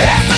Yeah.